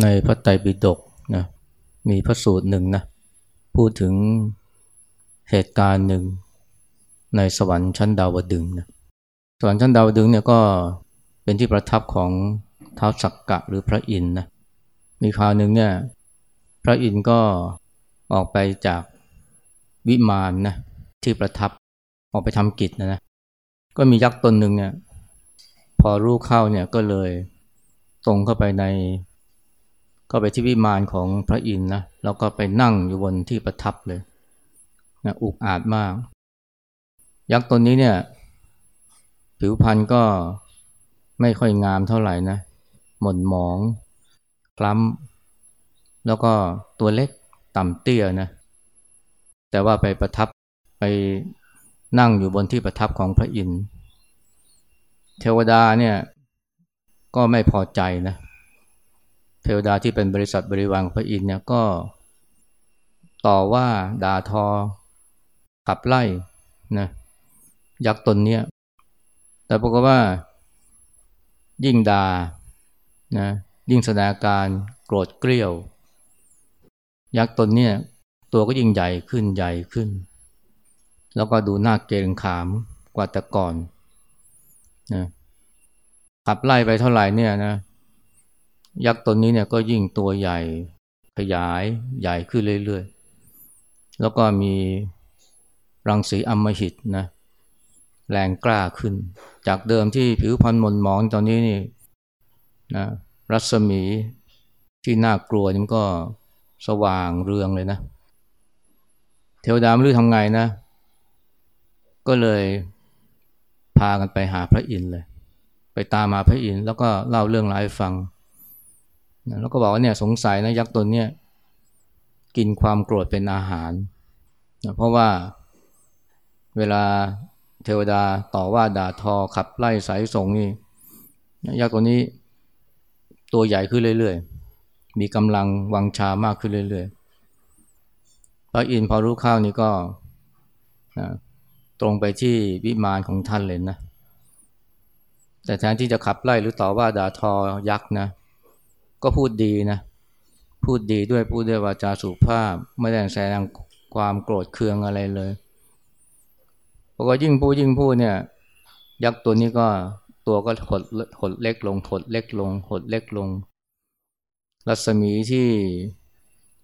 ในพระไตรปิฎกนะมีพระสูตรหนึ่งนะพูดถึงเหตุการณ์หนึ่งในสวรรค์ชั้นดาวดึงนะสวรรค์ชั้นดาวดึงเนี่ยก็เป็นที่ประทับของท้าวสักกะหรือพระอินทร์นะมีคราวหนึ่งเนี่ยพระอินทร์ก็ออกไปจากวิมานนะที่ประทับออกไปทำกิจนะนะก็มียักษ์ตนหนึ่งเนี่ยพอรู้เข้าเนี่ยก็เลยตรงเข้าไปใน ก็ไปที่วิมานของพระอินทร์นะแล้วก็ไปนั่งอยู่บนที่ประทับเลยนะอุกอาจมาก ยักษ์ตนนี้เนี่ย ผิวพรรณก็ไม่ค่อยงามเท่าไหร่นะ หม่นหมองคล้ำแล้วก็ตัวเล็กต่ำเตี้ยนะ แต่ว่าไปประทับไปนั่งอยู่บนที่ประทับของพระอินทร์เทวดาเนี่ย ก็ไม่พอใจนะเเทวดาที่เป็นบริษัทบริวารของพระอินทร์เนี่ยก็ ต่อว่าด่าทอ ขับไล่นะยักษ์ตนเนี้ยแต่ปรากฏว่า ยิ่งด่านะยิ่งแสดงการโกรธเกรี้ยว ยักษ์ตนเนี้ยตัวก็ยิ่งใหญ่ขึ้นใหญ่ขึ้น แล้วก็ดูน่าเกรงขามกว่าแต่ก่อนนะขับไล่ไปเท่าไหร่เนี่ยนะ ยักษ์ตนนี้เนี่ยก็ยิ่งตัวใหญ่ขยายใหญ่ขึ้นเรื่อยๆ แล้วก็มีรังสีอมหิตนะแรงกล้าขึ้น จากเดิมที่ผิวพรรณมนหมองตอนนี้นี่นะรัศมีที่น่ากลัวนี่มันก็สว่างเรืองเลยนะ เทวดาไม่รู้ทำไงนะ ก็เลยพากันไปหาพระอินทร์เลย ไปตามมาพระอินทร์แล้วก็เล่าเรื่องราวให้ฟัง นะแล้วก็บอกว่าเนี่ยสงสัยนะยักษ์ตัวเนี้ยกินความโกรธเป็นอาหารนะเพราะว่าเวลาเทวดาต่อว่าด่าทอขับไล่สายส่งนี่ยักษ์ตัวนี้ตัวใหญ่ขึ้นเรื่อยๆ มีกำลังวังชามากขึ้นเรื่อยๆ พระอินทร์พอรู้ข้าวนี้ก็นะตรงไปที่วิมานของท่านเลยนะ แต่แทนที่จะขับไล่หรือต่อว่าด่าทอยักษ์นะ ก็พูดดีนะ พูดดีด้วยพูดด้วยวาจาสุภาพ ไม่ได้แสดงความโกรธเคืองอะไรเลยพอก็ยิ่งพูดยิ่งพูดเนี่ย ยักษ์ตัวนี้ก็ตัวก็หดหดเล็กลงหดเล็กลงหดเล็กลง รัศมีที่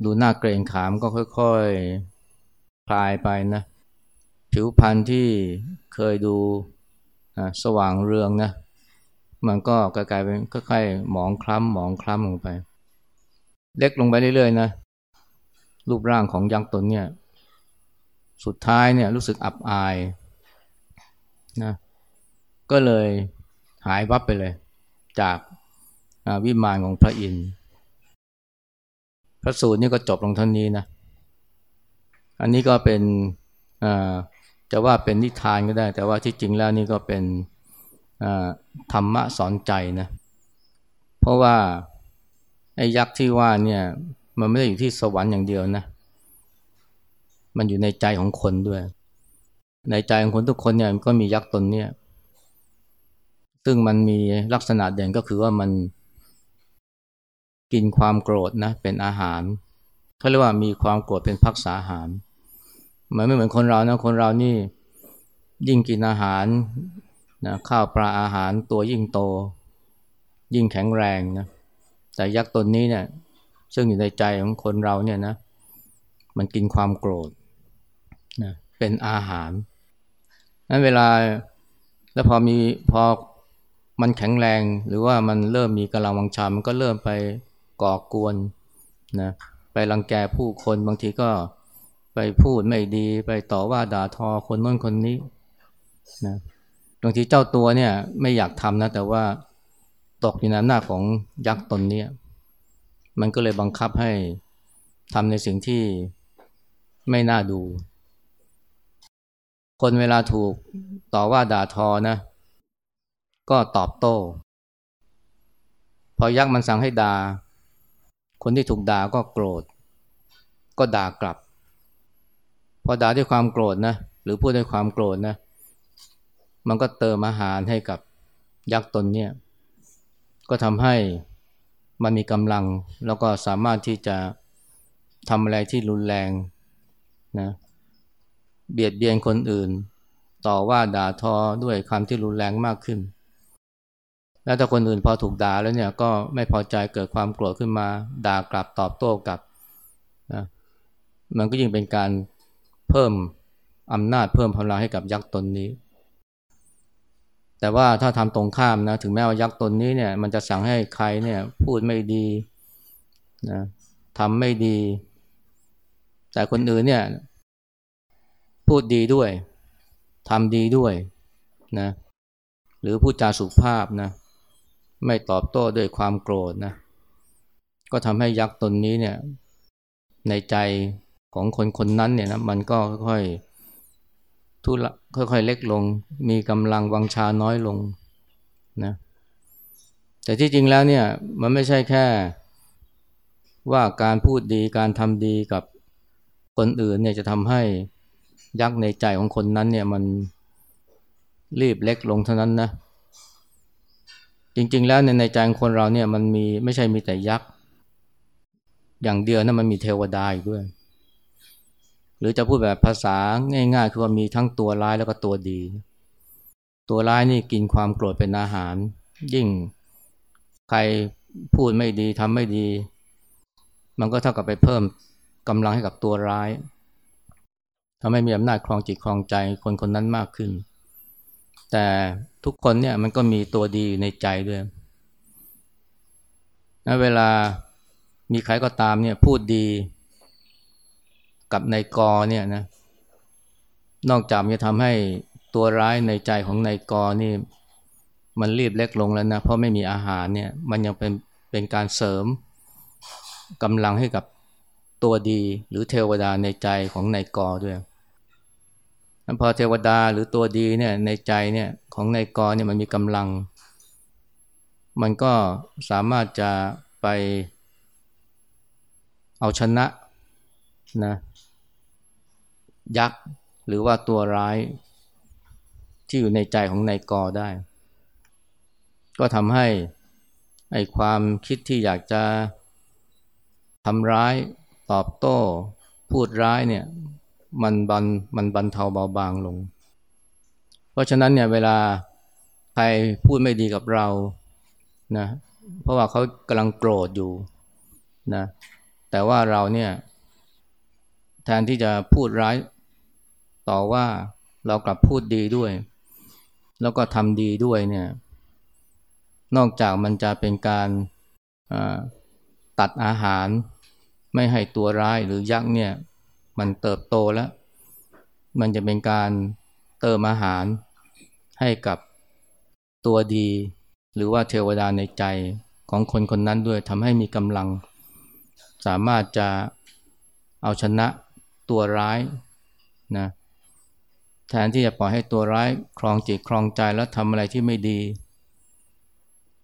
ดูหน่าเกรงขามก็ค่อยๆคลายไปนะ ผิวพรรณที่เคยดูสว่างเรืองนะ มันก็กลายเป็นค่อยๆหมองคล้ำหมองคล้ำลงไป เล็กลงไปเรื่อยๆนะรูปร่างของยักษ์ตนเนี่ย สุดท้ายเนี่ยรู้สึกอับอายนะก็เลยหายวับไปเลย จากวิมานของพระอินทร์พระสูตรนี่ก็จบลงเท่านี้นะ อันนี้ก็เป็นจะว่าเป็นนิทานก็ได้ แต่ว่าที่จริงแล้วนี่ก็เป็น ธรรมะสอนใจนะเพราะว่าไอ้ยักษ์ที่ว่าเนี่ยมันไม่ได้อยู่ที่สวรรค์อย่างเดียวนะ มันอยู่ในใจของคนด้วย ในใจของคนทุกคนเนี่ยก็มียักษ์ตนเนี่ย ซึ่งมันมีลักษณะเด่นก็คือว่ามันกินความโกรธนะเป็นอาหารเขาเรียกว่ามีความโกรธเป็นพักษาอาหารมันไม่เหมือนคนเรานะคนเรานี่ยิ่งกินอาหาร นะข้าวปลาอาหารตัวยิ่งโต ยิ่งแข็งแรงนะแต่ยักษ์ตนนี้เนี่ย ซึ่งอยู่ในใจของคนเราเนี่ยนะ มันกินความโกรธนะเป็นอาหารนั้นเวลาแล้วพอมีพอมันแข็งแรง หรือว่ามันเริ่มมีกำลังวังชา มันก็เริ่มไปก่อกวนนะไปรังแกผู้คนบางทีก็ไปพูดไม่ดี ไปต่อว่าด่าทอคนน้นคนนี้นะ บางทีเจ้าตัวเนี่ยไม่อยากทำนะ แต่ว่าตกอยู่ในหน้าของยักษ์ตนนี้มันก็เลยบังคับให้ทำในสิ่งที่ไม่น่าดู คนเวลาถูกต่อว่าด่าทอนะ ก็ตอบโต้ พอยักษ์มันสั่งให้ด่า คนที่ถูกด่าก็โกรธ ก็ด่ากลับ พอด่าด้วยความโกรธนะ หรือพูดด้วยความโกรธนะ มันก็เติมอาหารให้กับยักษ์ตนเนี่ยก็ทำให้มันมีกำลังแล้วก็สามารถที่จะทำอะไรที่รุนแรงนะเบียดเบียนคนอื่น ต่อว่าด่าทอด้วยคำที่รุนแรงมากขึ้น แล้วถ้าคนอื่นพอถูกด่าแล้วเนี่ยก็ไม่พอใจเกิดความโกรธขึ้นมา ด่ากลับตอบโต้กลับนะมันก็ยิ่งเป็นการเพิ่มอำนาจเพิ่มพลังให้กับยักษ์ตนนี้ แต่ว่าถ้าทำตรงข้ามนะถึงแม้ว่ายักษ์ตนนี้เนี่ยมันจะสั่งให้ใครเนี่ยพูดไม่ดีนะทำไม่ดี แต่คนอื่นเนี่ย พูดดีด้วยทำดีด้วยนะหรือพูดจาสุภาพนะไม่ตอบโต้ด้วยความโกรธนะก็ทำให้ยักษ์ตนนี้เนี่ยในใจของคนคนนั้นเนี่ยนะมันก็ค่อย ทุละค่อยๆเล็กลง มีกำลังวังชาน้อยลงนะแต่ที่จริงแล้วเนี่ยมันไม่ใช่แค่ว่าการพูดดีการทำดีกับคนอื่นเนี่ยจะทำให้ยักษ์ในใจของคนนั้นเนี่ยมันรีบเล็กลงเท่านั้นนะ จริง ๆ แล้วในใจของคนเราเนี่ยมันมีไม่ใช่มีแต่ยักษ์อย่างเดียวนะมันมีเทวดาอีกด้วย หรือจะพูดแบบภาษาง่ายๆ คือว่ามีทั้งตัวร้ายแล้วก็ตัวดี ตัวร้ายนี่กินความโกรธเป็นอาหาร ยิ่งใครพูดไม่ดีทำไม่ดี มันก็เท่ากับไปเพิ่มกำลังให้กับตัวร้ายทำให้มีอำนาจครองจิตครองใจคนคนนั้นมากขึ้น แต่ทุกคนเนี่ยมันก็มีตัวดีในใจด้วยนะเวลามีใครก็ตามเนี่ยพูดดี กับนายกเนี่ยนะนอกจากจะทำให้ตัวร้ายในใจของนายกนี่ มันรีบเล็กลงแล้วนะเพราะไม่มีอาหารเนี่ยมันยังเป็นเป็นการเสริมกำลังให้กับตัวดีหรือเทวดาในใจของนายกด้วยพอเทวดาหรือตัวดีเนี่ยในใจเนี่ยของนายกเนี่ยมันมีกำลัง มันก็สามารถจะไปเอาชนะนะ ยักษ์หรือว่าตัวร้าย ที่อยู่ในใจของนายกอได้ ก็ทำให้ไอ้ความคิดที่อยากจะทำร้ายตอบโต้ พูดร้ายเนี่ยมันบันมันบันเทาเบาบางลง เพราะฉะนั้นเนี่ยเวลาใครพูดไม่ดีกับเรานะเพราะว่าเขากำลังโกรธอยู่นะแต่ว่าเราเนี่ยแทนที่จะพูดร้าย ต่อว่าเรากลับพูดดีด้วย แล้วก็ทำดีด้วยเนี่ย นอกจากมันจะเป็นการตัดอาหาร ไม่ให้ตัวร้ายหรือยักษ์เนี่ย มันเติบโตแล้ว มันจะเป็นการเติมอาหารให้กับตัวดี หรือว่าเทวดาในใจของคนคนนั้นด้วยทำให้มีกำลัง สามารถจะเอาชนะตัวร้ายนะ แทนที่จะปล่อยให้ตัวร้ายครองจิตครองใจแล้วทำอะไรที่ไม่ดี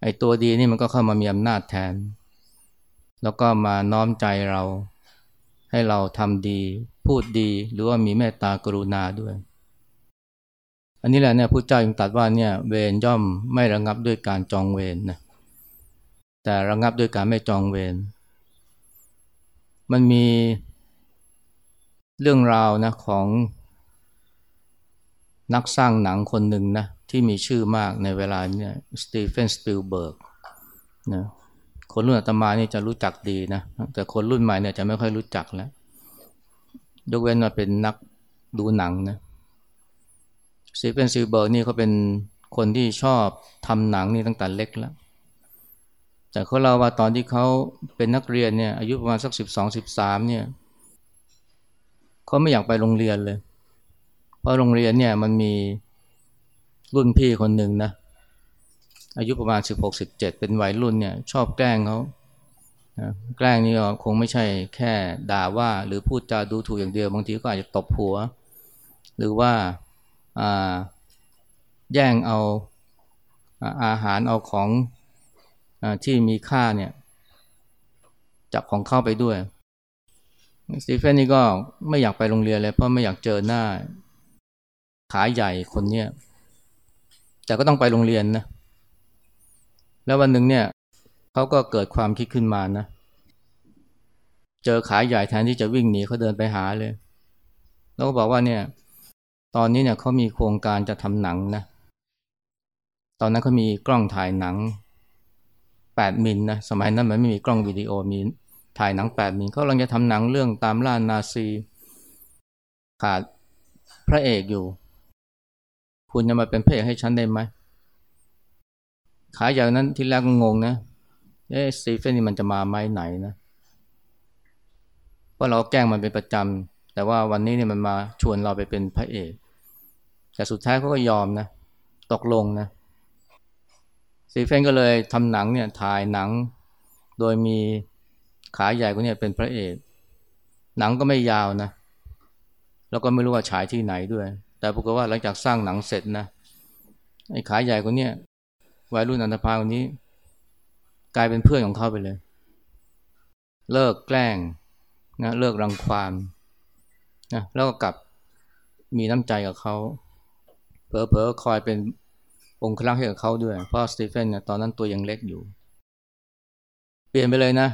ไอ้ตัวดีนี่มันก็เข้ามามีอำนาจแทน แล้วก็มาน้อมใจเรา ให้เราทำดี พูดดีหรือว่ามีเมตตากรุณาด้วย อันนี้แหละเนี่ยพระเจ้ายังตรัสว่าเนี่ยเวรย่อมไม่ระงับด้วยการจองเวรนะแต่ระงับด้วยการไม่จองเวรมันมีเรื่องราวนะของ นักสร้างหนังคนหนึ่งนะที่มีชื่อมากในเวลาเนี่ยสตีเฟนสปิลเบิร์กนะคนรุ่นอาตมานี่จะรู้จักดีนะแต่คนรุ่นใหม่เนี่ยจะไม่ค่อยรู้จักแล้วยกเว้นว่าเป็นนักดูหนังนะสตีเฟนสปิลเบิร์กนี่เขาเป็นคนที่ชอบทำหนังนี่ตั้งแต่เล็กแล้ว แต่เขาเล่าว่าตอนที่เขาเป็นนักเรียนเนี่ยอายุประมาณสักสิบสองสิบสามเนี่ยเขาไม่อยากไปโรงเรียนเลย เพราะโรงเรียนเนี่ยมันมีรุ่นพี่คนหนึ่งนะ อายุประมาณ 16-17 เป็นวัยรุ่นเนี่ยชอบแกล้งเขาแกล้งนี่ก็คงไม่ใช่แค่ด่าว่าหรือพูดจาดูถูกอย่างเดียว บางทีก็อาจจะตบหัว หรือว่าแย่งเอาอาหารเอาของอที่มีค่าเนี่ยจับของเข้าไปด้วยสตีเฟนนี่ก็ไม่อยากไปโรงเรียนเลยเพราะไม่อยากเจอหน้า ขาใหญ่คนเนี้ยแต่ก็ต้องไปโรงเรียนนะ แล้ววันหนึ่งเนี่ยเขาก็เกิดความคิดขึ้นมานะ เจอขาใหญ่แทนที่จะวิ่งหนีเขาเดินไปหาเลย แล้วก็บอกว่าเนี่ย ตอนนี้เนี่ยเขามีโครงการจะทำหนังนะ ตอนนั้นเขามีกล้องถ่ายหนังแปดมิลนะสมัยนั้นมันไม่มีกล้องวิดีโอมีถ่ายหนังแปดมิลเขากำลังจะทำหนังเรื่องตามล่านาซี ขาดพระเอกอยู่ คุณจะมาเป็นพระเอกให้ฉันได้ไหมขาอย่างนั้นที่แรกก็งงนะเอ๊ะสตีเฟนนี่มันจะมาไหมไหนนะเพราะเราแกล้งมันเป็นประจำแต่ว่าวันนี้เนี่ยมันมาชวนเราไปเป็นพระเอกแต่สุดท้ายเขาก็ยอมนะตกลงนะซีเฟนก็เลยทำหนังเนี่ยถ่ายหนัง โดยมีขาใหญ่คนนี้เป็นพระเอก หนังก็ไม่ยาวนะ แล้วก็ไม่รู้ว่าฉายที่ไหนด้วย แต่ปรากฏว่าหลังจากสร้างหนังเสร็จนะไอ้ขายใหญ่คนนี้วัยรุ่นอันธพาลคนนี้ กลายเป็นเพื่อนของเขาไปเลย เลิกแกล้งนะเลิกรังควานนะแล้วก็กลับมีน้ำใจกับเขาเผลอๆคอยเป็นองค์ครักษ์ให้กับเขาด้วย เพราะสตีเฟนเนี่ยตอนนั้นตัวยังเล็กอยู่ เปลี่ยนไปเลยนะ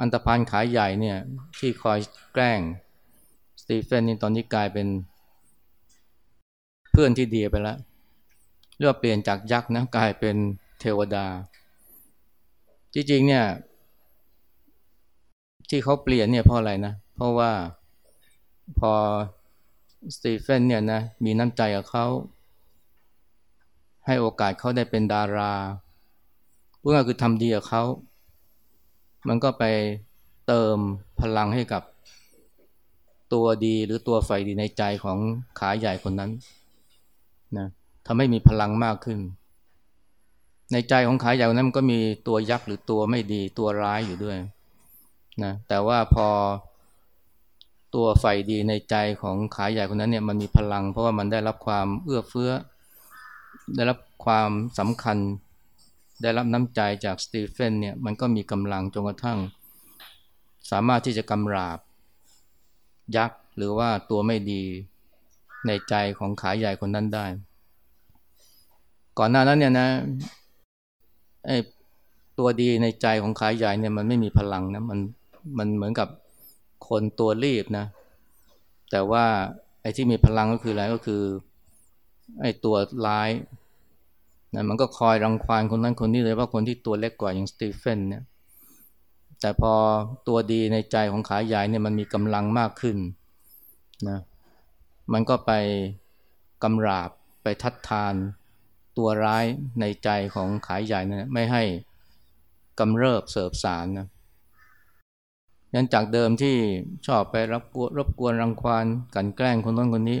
อันตพันขายใหญ่เนี่ยที่คอยแกล้งสตีเฟนนี่ตอนนี้กลายเป็น พื่อนที่ดีไปแล้วเรียกว่าเปลี่ยนจากยักษ์นะกลายเป็นเทวดา จริงๆเนี่ย ที่เขาเปลี่ยนเนี่ยเพราะอะไรนะ เพราะว่าพอสตีเฟนเนี่ยนะมีน้ำใจกับเขาให้โอกาสเขาได้เป็นดาราพวกนั้นคือทำดีกับเขา มันก็ไปเติมพลังให้กับตัวดีหรือตัวไฟดีในใจของขาใหญ่คนนั้น นะทำให้มีพลังมากขึ้น ในใจของขายใหญ่คนนั้นมันก็มีตัวยักษ์หรือตัวไม่ดีตัวร้ายอยู่ด้วยนะแต่ว่าพอตัวไฟดีในใจของขายใหญ่คนนั้นเนี่ยมันมีพลัง เพราะว่ามันได้รับความเอื้อเฟื้อ ได้รับความสำคัญ ได้รับน้ำใจจากสตีเฟนเนี่ยมันก็มีกำลังจนกระทั่ง สามารถที่จะกำราบยักษ์หรือว่าตัวไม่ดี ในใจของขาใหญ่คนนั้นได้ ก่อนหน้านั้นเนี่ยนะไอ้ตัวดีในใจของขาใหญ่เนี่ยมันไม่มีพลังนะมันมันเหมือนกับคนตัวรีบนะ แต่ว่าไอ้ที่มีพลังก็คืออะไรก็คือ ไอ้ตัวร้ายนะมันก็คอยรังควานคนนั้นคนนี้เลยว่าคนที่ตัวเล็กกว่าอย่างสตีเฟนเนี่ย แต่พอตัวดีในใจของขาใหญ่เนี่ยมันมีกำลังมากขึ้นนะ มันก็ไปกำราบไปทัดทานตัวร้ายในใจของขายใหญ่นะไม่ให้กำเริบเสบสารนะยันจากเดิมที่ชอบไปรับกวนรบกวนรังควานกันแกล้งคนนั้นคนนี้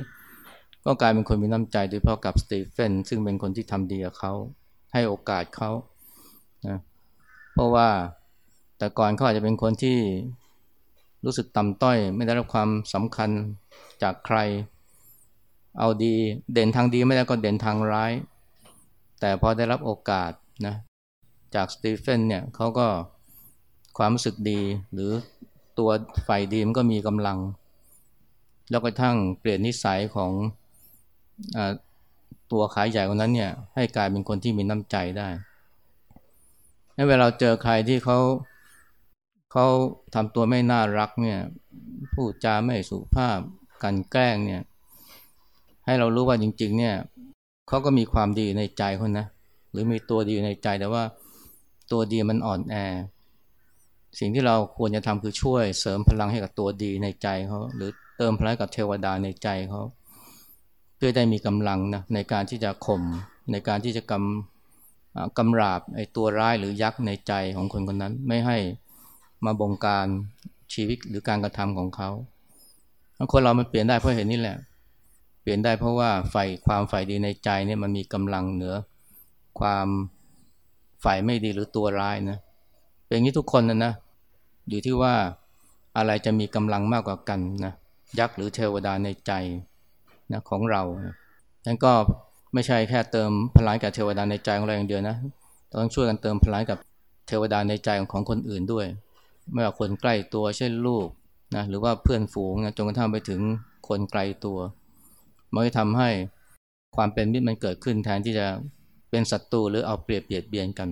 ก็กลายเป็นคนมีน้ำใจโดยเฉพาะกับสตีเฟนซึ่งเป็นคนที่ทำดีกับเขาให้โอกาสเขานะเพราะว่าแต่ก่อนเขาอาจจะเป็นคนที่รู้สึกต่ำต้อย ไม่ได้รับความสำคัญจากใคร เอาดีเด่นทางดีไม่ได้ก็เด่นทางร้าย แต่พอได้รับโอกาสนะจากสตีเฟนเนี่ยเขาก็ความรู้สึกดีหรือตัวฝ่ายดีมันก็มีกำลัง แล้วก็ทั้งเปลี่ยนนิสัยของตัวขายใหญ่คนนั้นเนี่ยให้กลายเป็นคนที่มีน้ำใจได้ในเวลาเจอใครที่เขาเขาทำตัวไม่น่ารักเนี่ยพูดจาไม่สุภาพกันแกล้งเนี่ย ให้เรารู้ว่าจริง ๆ เนี่ยเขาก็มีความดีในใจคนนะหรือมีตัวดีในใจแต่ว่าตัวดีมันอ่อนแอ สิ่งที่เราควรจะทำคือช่วยเสริมพลังให้กับตัวดีในใจเขาหรือเติมพลังกับเทวดาในใจเขาเพื่อได้มีกำลังนะในการที่จะข่มในการที่จะกำกำราบไอ้ตัวร้ายหรือยักษ์ในใจของคนคนนั้น ไม่ให้มาบงการชีวิตหรือการกระทำของเขาคนเรามันเปลี่ยนได้เพราะเห็นนี่แหละ ลี่ยนได้เพราะว่าไฟความฝ่ายดีในใจเนี่ยมันมีกำลังเหนือ ความฝ่ายไม่ดีหรือตัวร้ายนะเป็นอย่างนี้ทุกคนนะนะอยู่ที่ว่าอะไรจะมีกำลังมากกว่ากันนะยักษ์หรือเทวดาในใจนะของเรานั้นก็ไม่ใช่แค่เติมพลังกับเทวดาในใจของเราอย่างเดียวนะต้องช่วยกันเติมพลังกับเทวดาในใจของคนอื่นด้วย ไม่ว่าคนใกล้ตัวเช่นลูกนะหรือว่าเพื่อนฝูงนะจนกระทั่งไปถึงคนไกลตัว มันจะทำให้ความเป็นมิตรมันเกิดขึ้นแทนที่จะเป็นศัตรูหรือเอาเปรียบเบียดเบียนกัน